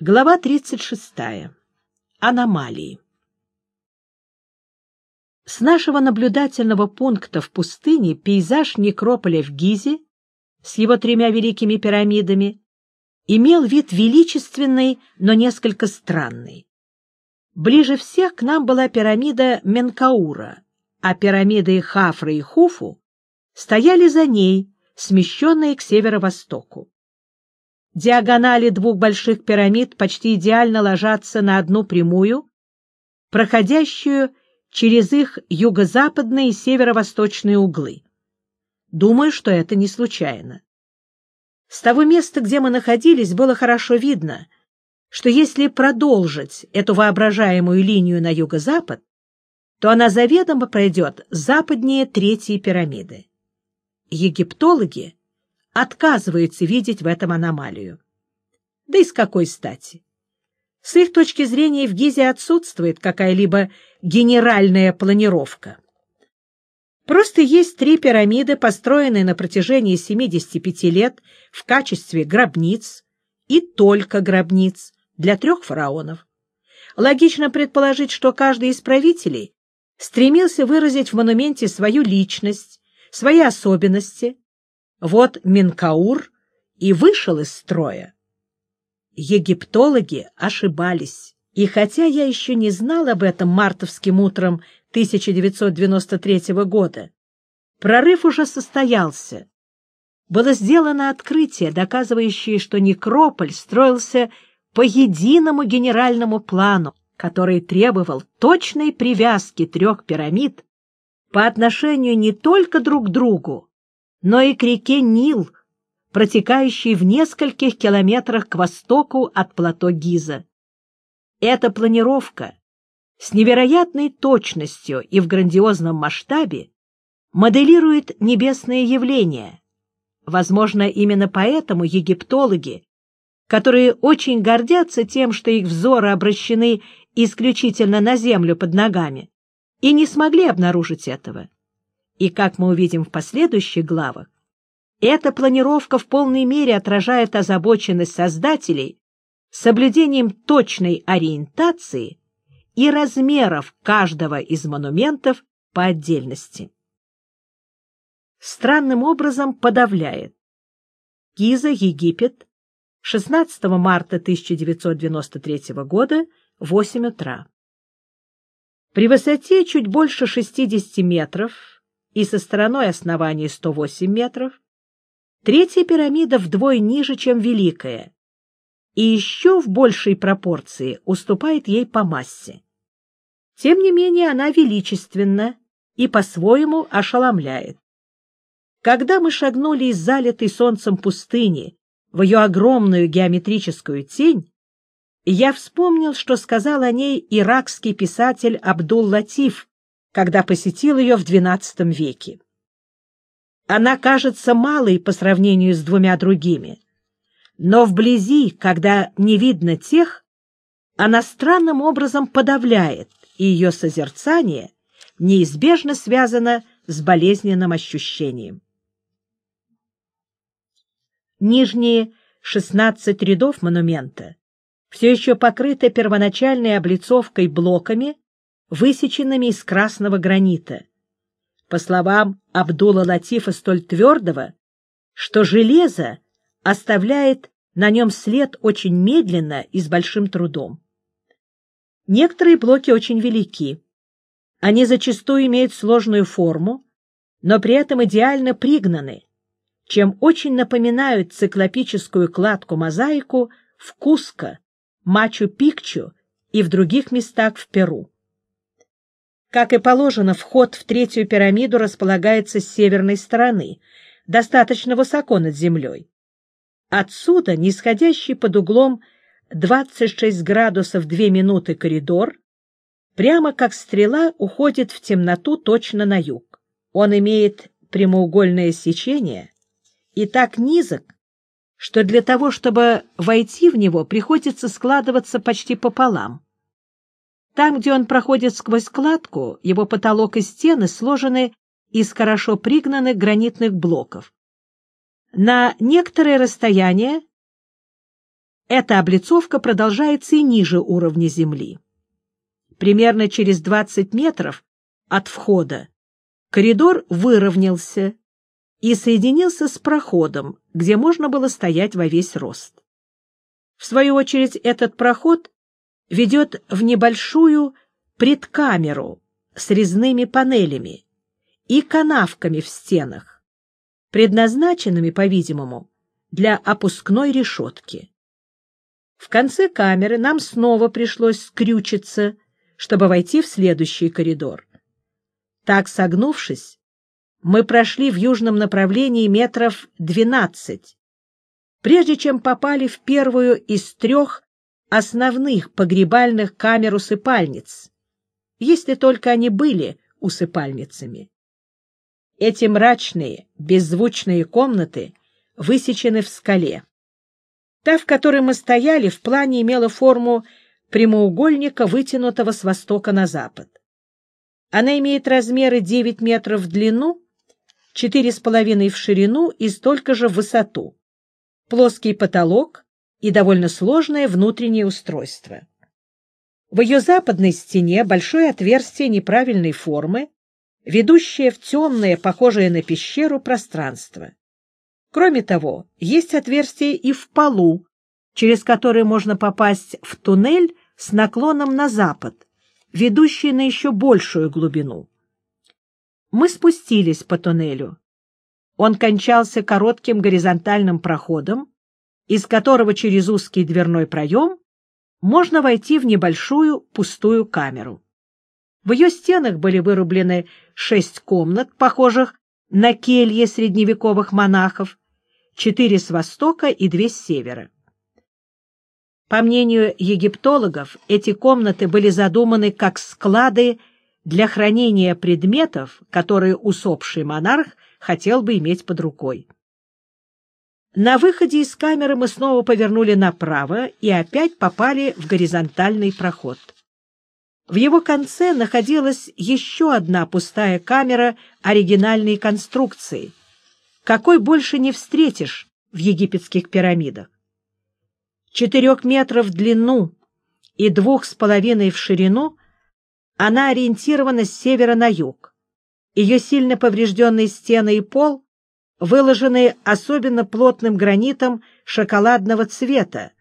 Глава 36. Аномалии. С нашего наблюдательного пункта в пустыне пейзаж некрополя в Гизе с его тремя великими пирамидами имел вид величественный, но несколько странный. Ближе всех к нам была пирамида Менкаура, а пирамиды Хафра и Хуфу стояли за ней, смещенные к северо-востоку. Диагонали двух больших пирамид почти идеально ложатся на одну прямую, проходящую через их юго-западные и северо-восточные углы. Думаю, что это не случайно. С того места, где мы находились, было хорошо видно, что если продолжить эту воображаемую линию на юго-запад, то она заведомо пройдет западнее третьей пирамиды. Египтологи отказываются видеть в этом аномалию. Да и с какой стати? С их точки зрения в Гизе отсутствует какая-либо генеральная планировка. Просто есть три пирамиды, построенные на протяжении 75 лет в качестве гробниц и только гробниц для трех фараонов. Логично предположить, что каждый из правителей стремился выразить в монументе свою личность, свои особенности, вот Минкаур и вышел из строя. Египтологи ошибались. И хотя я еще не знал об этом мартовским утром 1993 года, прорыв уже состоялся. Было сделано открытие, доказывающее, что некрополь строился по единому генеральному плану, который требовал точной привязки трех пирамид по отношению не только друг к другу, но и к реке Нил, протекающей в нескольких километрах к востоку от плато Гиза. Эта планировка с невероятной точностью и в грандиозном масштабе моделирует небесные явления. Возможно, именно поэтому египтологи, которые очень гордятся тем, что их взоры обращены исключительно на землю под ногами, и не смогли обнаружить этого. И, как мы увидим в последующих главах, эта планировка в полной мере отражает озабоченность создателей соблюдением точной ориентации и размеров каждого из монументов по отдельности. Странным образом подавляет. Гиза, Египет, 16 марта 1993 года, 8 утра. При высоте чуть больше 60 метров и со стороной основания 108 метров, третья пирамида вдвое ниже, чем Великая, и еще в большей пропорции уступает ей по массе. Тем не менее она величественна и по-своему ошеломляет. Когда мы шагнули из залитой солнцем пустыни в ее огромную геометрическую тень, я вспомнил, что сказал о ней иракский писатель Абдул-Латиф когда посетил ее в XII веке. Она кажется малой по сравнению с двумя другими, но вблизи, когда не видно тех, она странным образом подавляет, и ее созерцание неизбежно связано с болезненным ощущением. Нижние 16 рядов монумента все еще покрыты первоначальной облицовкой блоками высеченными из красного гранита. По словам Абдула Латифа столь твердого, что железо оставляет на нем след очень медленно и с большим трудом. Некоторые блоки очень велики. Они зачастую имеют сложную форму, но при этом идеально пригнаны, чем очень напоминают циклопическую кладку-мозаику в Куско, Мачу-Пикчу и в других местах в Перу. Как и положено, вход в третью пирамиду располагается с северной стороны, достаточно высоко над землей. Отсюда нисходящий под углом 26 градусов 2 минуты коридор прямо как стрела уходит в темноту точно на юг. Он имеет прямоугольное сечение и так низок, что для того, чтобы войти в него, приходится складываться почти пополам. Там, где он проходит сквозь кладку, его потолок и стены сложены из хорошо пригнанных гранитных блоков. На некоторое расстояние эта облицовка продолжается и ниже уровня земли. Примерно через 20 метров от входа коридор выровнялся и соединился с проходом, где можно было стоять во весь рост. В свою очередь этот проход ведет в небольшую предкамеру с резными панелями и канавками в стенах, предназначенными, по-видимому, для опускной решетки. В конце камеры нам снова пришлось скрючиться, чтобы войти в следующий коридор. Так, согнувшись, мы прошли в южном направлении метров двенадцать, прежде чем попали в первую из трех основных погребальных камер усыпальниц, если только они были усыпальницами. Эти мрачные, беззвучные комнаты высечены в скале. Та, в которой мы стояли, в плане имела форму прямоугольника, вытянутого с востока на запад. Она имеет размеры 9 метров в длину, 4,5 в ширину и столько же в высоту, плоский потолок и довольно сложное внутреннее устройство. В ее западной стене большое отверстие неправильной формы, ведущее в темное, похожее на пещеру, пространство. Кроме того, есть отверстие и в полу, через которое можно попасть в туннель с наклоном на запад, ведущий на еще большую глубину. Мы спустились по туннелю. Он кончался коротким горизонтальным проходом, из которого через узкий дверной проем можно войти в небольшую пустую камеру. В ее стенах были вырублены шесть комнат, похожих на кельи средневековых монахов, четыре с востока и две с севера. По мнению египтологов, эти комнаты были задуманы как склады для хранения предметов, которые усопший монарх хотел бы иметь под рукой. На выходе из камеры мы снова повернули направо и опять попали в горизонтальный проход. В его конце находилась еще одна пустая камера оригинальной конструкции, какой больше не встретишь в египетских пирамидах. Четырех метров в длину и двух с половиной в ширину она ориентирована с севера на юг. Ее сильно поврежденные стены и пол выложены особенно плотным гранитом шоколадного цвета,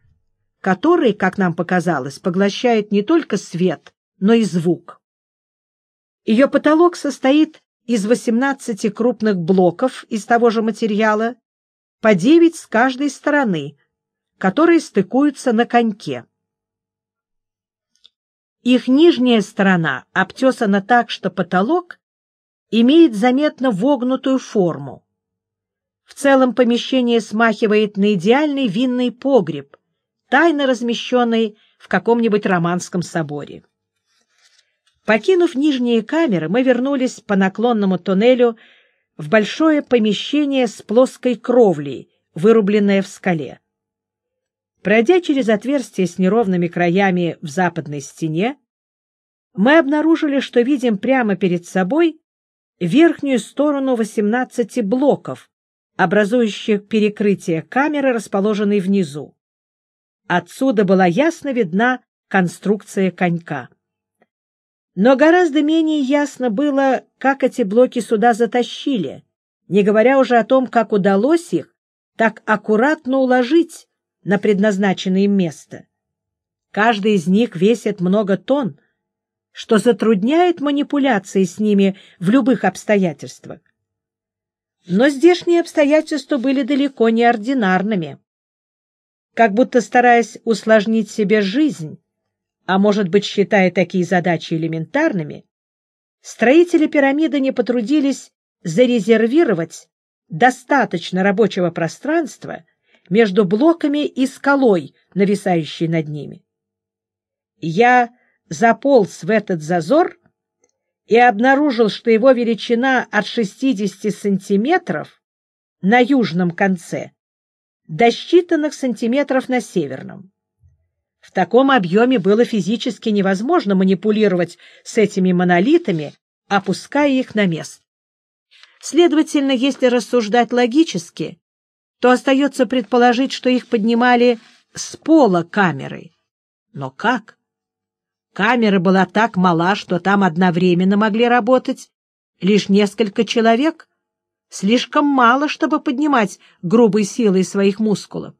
который, как нам показалось, поглощает не только свет, но и звук. Ее потолок состоит из 18 крупных блоков из того же материала, по 9 с каждой стороны, которые стыкуются на коньке. Их нижняя сторона обтесана так, что потолок имеет заметно вогнутую форму. В целом помещение смахивает на идеальный винный погреб, тайно размещенный в каком-нибудь романском соборе. Покинув нижние камеры, мы вернулись по наклонному туннелю в большое помещение с плоской кровлей, вырубленное в скале. Пройдя через отверстие с неровными краями в западной стене, мы обнаружили, что видим прямо перед собой верхнюю сторону 18 блоков, образующих перекрытие камеры, расположенной внизу. Отсюда была ясно видна конструкция конька. Но гораздо менее ясно было, как эти блоки сюда затащили, не говоря уже о том, как удалось их так аккуратно уложить на предназначенное им место. Каждый из них весит много тонн, что затрудняет манипуляции с ними в любых обстоятельствах. Но здешние обстоятельства были далеко не ординарными. Как будто стараясь усложнить себе жизнь, а может быть, считая такие задачи элементарными, строители пирамиды не потрудились зарезервировать достаточно рабочего пространства между блоками и скалой, нависающей над ними. Я заполз в этот зазор и обнаружил, что его величина от 60 сантиметров на южном конце до считанных сантиметров на северном. В таком объеме было физически невозможно манипулировать с этими монолитами, опуская их на место. Следовательно, если рассуждать логически, то остается предположить, что их поднимали с пола камеры. Но как? Камера была так мала, что там одновременно могли работать лишь несколько человек, слишком мало, чтобы поднимать грубой силой своих мускулов.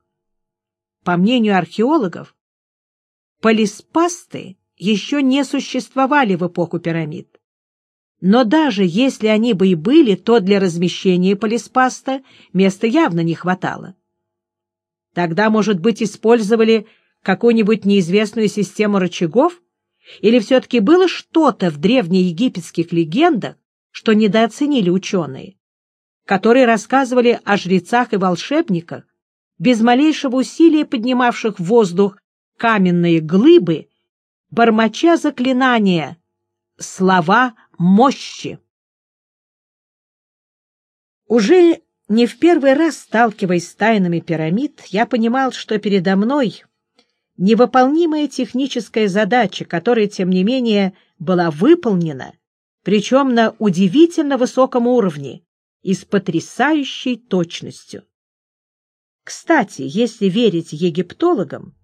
По мнению археологов, полиспасты еще не существовали в эпоху пирамид. Но даже если они бы и были, то для размещения полиспаста места явно не хватало. Тогда, может быть, использовали какую-нибудь неизвестную систему рычагов? Или все-таки было что-то в древнеегипетских легендах, что недооценили ученые, которые рассказывали о жрецах и волшебниках, без малейшего усилия поднимавших в воздух каменные глыбы, бормоча заклинания, слова мощи. Уже не в первый раз сталкиваясь с тайнами пирамид, я понимал, что передо мной невыполнимая техническая задача, которая, тем не менее, была выполнена, причем на удивительно высоком уровне и с потрясающей точностью. Кстати, если верить египтологам,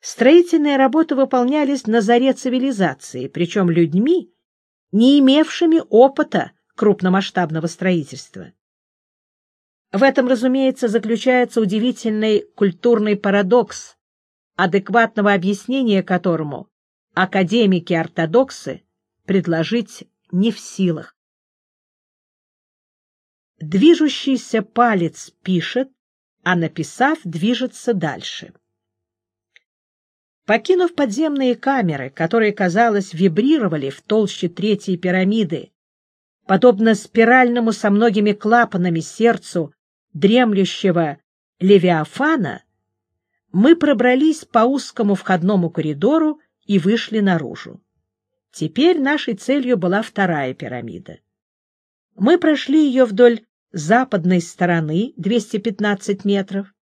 строительные работы выполнялись на заре цивилизации, причем людьми, не имевшими опыта крупномасштабного строительства. В этом, разумеется, заключается удивительный культурный парадокс, адекватного объяснения которому академики-ортодоксы предложить не в силах. Движущийся палец пишет, а написав, движется дальше. Покинув подземные камеры, которые, казалось, вибрировали в толще третьей пирамиды, подобно спиральному со многими клапанами сердцу дремлющего Левиафана, мы пробрались по узкому входному коридору и вышли наружу. Теперь нашей целью была вторая пирамида. Мы прошли ее вдоль западной стороны, 215 метров,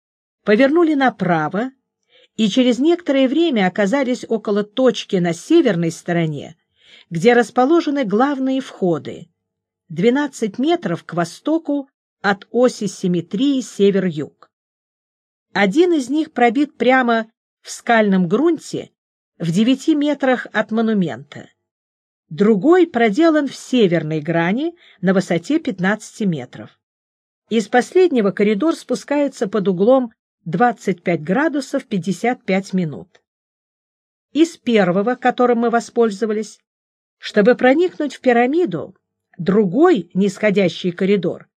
повернули направо и через некоторое время оказались около точки на северной стороне, где расположены главные входы, 12 метров к востоку от оси симметрии север-юг. Один из них пробит прямо в скальном грунте в 9 метрах от монумента. Другой проделан в северной грани на высоте 15 метров. Из последнего коридор спускается под углом 25 градусов 55 минут. Из первого, которым мы воспользовались, чтобы проникнуть в пирамиду, другой нисходящий коридор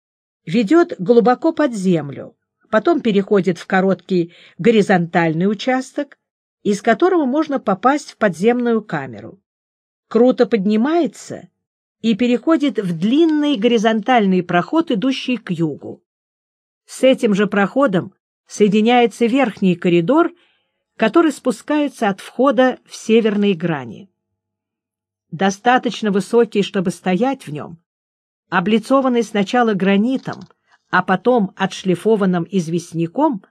ведет глубоко под землю, потом переходит в короткий горизонтальный участок, из которого можно попасть в подземную камеру. Круто поднимается и переходит в длинный горизонтальный проход, идущий к югу. С этим же проходом соединяется верхний коридор, который спускается от входа в северной грани. Достаточно высокий, чтобы стоять в нем, облицованный сначала гранитом, а потом отшлифованным известняком,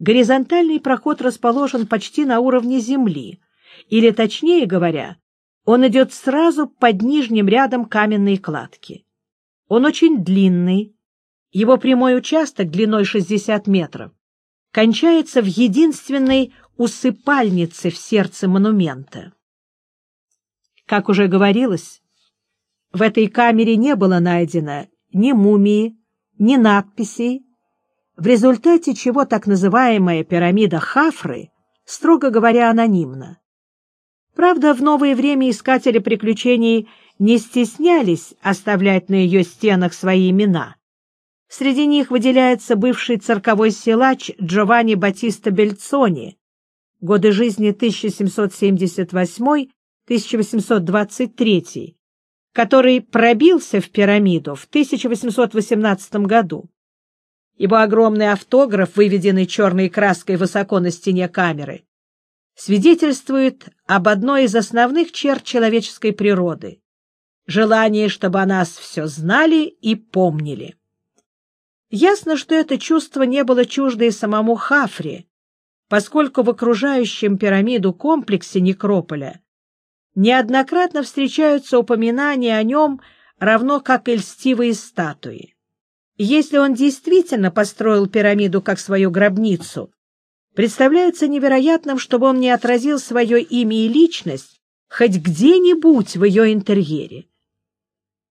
горизонтальный проход расположен почти на уровне земли, или, точнее говоря, он идет сразу под нижним рядом каменной кладки. Он очень длинный, его прямой участок длиной 60 метров кончается в единственной усыпальнице в сердце монумента. Как уже говорилось, в этой камере не было найдено ни мумии, ни надписей, в результате чего так называемая пирамида Хафры, строго говоря, анонимна. Правда, в новое время искатели приключений не стеснялись оставлять на ее стенах свои имена, Среди них выделяется бывший цирковой силач Джованни Батиста Бельцони, годы жизни 1778-1823, который пробился в пирамиду в 1818 году. Его огромный автограф, выведенный черной краской высоко на стене камеры, свидетельствует об одной из основных черт человеческой природы — желание, чтобы о нас все знали и помнили. Ясно, что это чувство не было чуждо и самому Хафре, поскольку в окружающем пирамиду комплексе некрополя неоднократно встречаются упоминания о нем, равно как и льстивые статуи. Если он действительно построил пирамиду как свою гробницу, представляется невероятным, чтобы он не отразил свое имя и личность хоть где-нибудь в ее интерьере.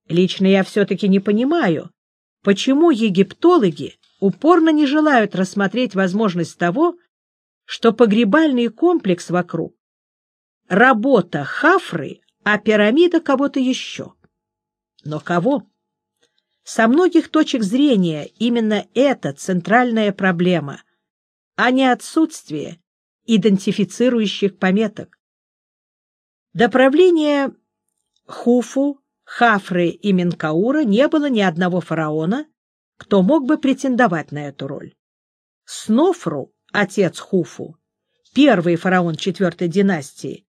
Лично я все-таки не понимаю, почему египтологи упорно не желают рассмотреть возможность того, что погребальный комплекс вокруг — работа Хафры, а пирамида кого-то еще. Но кого? Со многих точек зрения именно это центральная проблема, а не отсутствие идентифицирующих пометок. До правления Хуфу Хафры и Менкаура не было ни одного фараона, кто мог бы претендовать на эту роль. Снофру, отец Хуфу, первый фараон четвертой династии,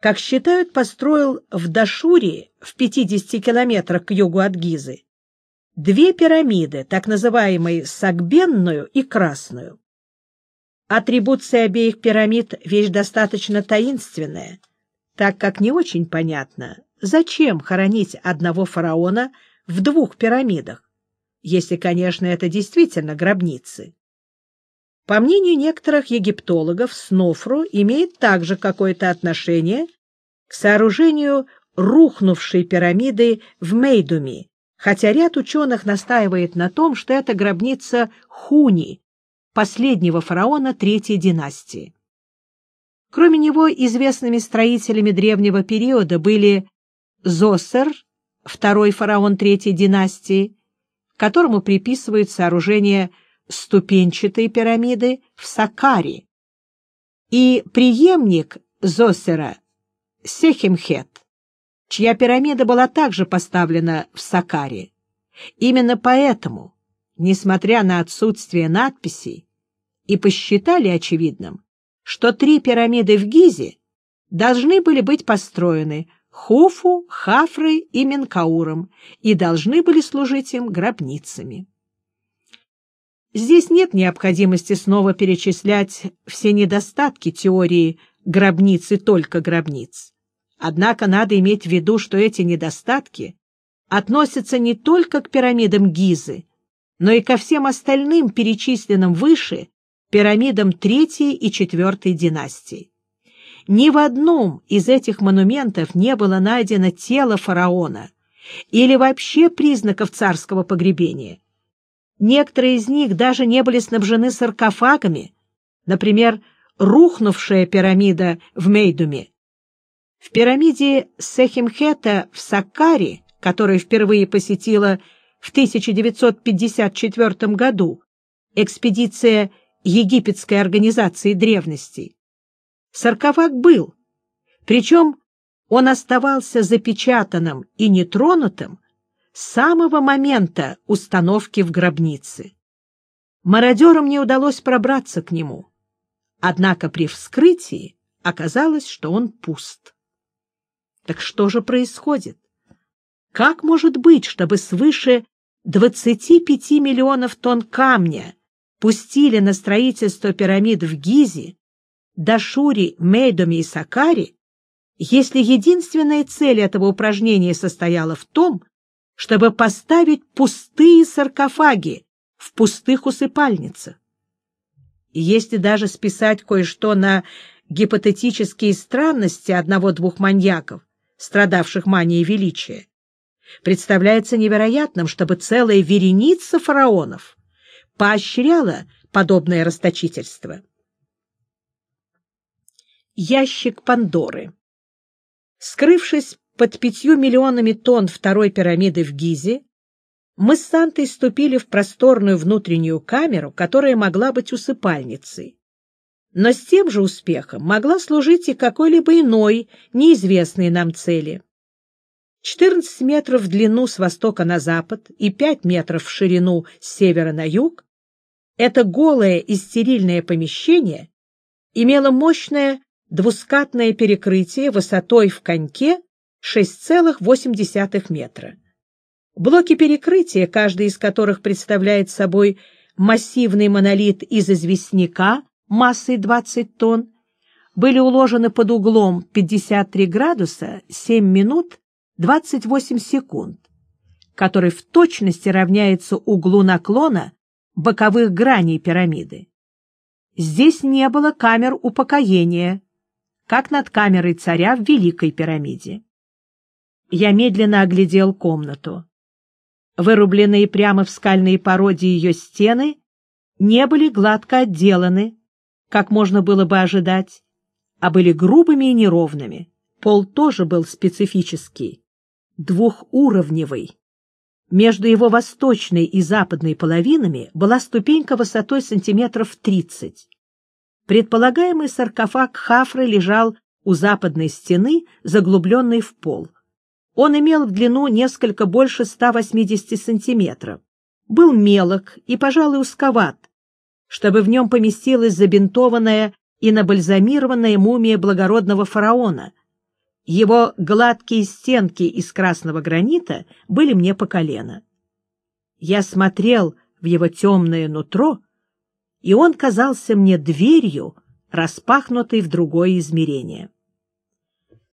как считают, построил в Дашуре, в 50 километрах к югу от Гизы, две пирамиды, так называемые Сагбенную и Красную. Атрибуция обеих пирамид — вещь достаточно таинственная, так как не очень понятно, Зачем хоронить одного фараона в двух пирамидах, если, конечно, это действительно гробницы? По мнению некоторых египтологов, Снофру имеет также какое-то отношение к сооружению рухнувшей пирамиды в Мейдуме, хотя ряд ученых настаивает на том, что это гробница Хуни, последнего фараона третьей династии. Кроме него, известными строителями древнего периода были Зоссер, второй фараон третьей династии, которому приписывают сооружение ступенчатой пирамиды в Сакаре, и преемник Зоссера Сехемхет, чья пирамида была также поставлена в Сакаре. Именно поэтому, несмотря на отсутствие надписей, и посчитали очевидным, что три пирамиды в Гизе должны были быть построены Хуфу, Хафрой и Менкауром и должны были служить им гробницами. Здесь нет необходимости снова перечислять все недостатки теории гробницы только гробниц. Однако надо иметь в виду, что эти недостатки относятся не только к пирамидам Гизы, но и ко всем остальным перечисленным выше пирамидам третьей и четвертой династий. Ни в одном из этих монументов не было найдено тело фараона или вообще признаков царского погребения. Некоторые из них даже не были снабжены саркофагами, например, рухнувшая пирамида в Мейдуме. В пирамиде Сехимхета в Саккаре, которую впервые посетила в 1954 году экспедиция египетской организации древностей, Саркофаг был, причем он оставался запечатанным и нетронутым самого момента установки в гробнице. Мародерам не удалось пробраться к нему, однако при вскрытии оказалось, что он пуст. Так что же происходит? Как может быть, чтобы свыше 25 миллионов тонн камня пустили на строительство пирамид в Гизе, Дашури, Мейдоме и Сакари, если единственная цель этого упражнения состояла в том, чтобы поставить пустые саркофаги в пустых усыпальницах. И если даже списать кое-что на гипотетические странности одного-двух маньяков, страдавших манией величия, представляется невероятным, чтобы целая вереница фараонов поощряла подобное расточительство ящик Пандоры. Скрывшись под пятью миллионами тонн второй пирамиды в Гизе, мы с Сантой ступили в просторную внутреннюю камеру, которая могла быть усыпальницей. Но с тем же успехом могла служить и какой-либо иной, неизвестной нам цели. 14 метров в длину с востока на запад и 5 метров в ширину с севера на юг, это голое и стерильное помещение имело мощное двускатное перекрытие высотой в коньке 6,8 метра. Блоки перекрытия, каждый из которых представляет собой массивный монолит из известняка массой 20 тонн, были уложены под углом 53 градуса 7 минут 28 секунд, который в точности равняется углу наклона боковых граней пирамиды. Здесь не было камер упокоения, как над камерой царя в Великой пирамиде. Я медленно оглядел комнату. Вырубленные прямо в скальной породе ее стены не были гладко отделаны, как можно было бы ожидать, а были грубыми и неровными. Пол тоже был специфический, двухуровневый. Между его восточной и западной половинами была ступенька высотой сантиметров 30. Предполагаемый саркофаг Хафры лежал у западной стены, заглубленной в пол. Он имел в длину несколько больше 180 сантиметров, был мелок и, пожалуй, узковат, чтобы в нем поместилась забинтованная и набальзамированная мумия благородного фараона. Его гладкие стенки из красного гранита были мне по колено. Я смотрел в его темное нутро, и он казался мне дверью, распахнутой в другое измерение.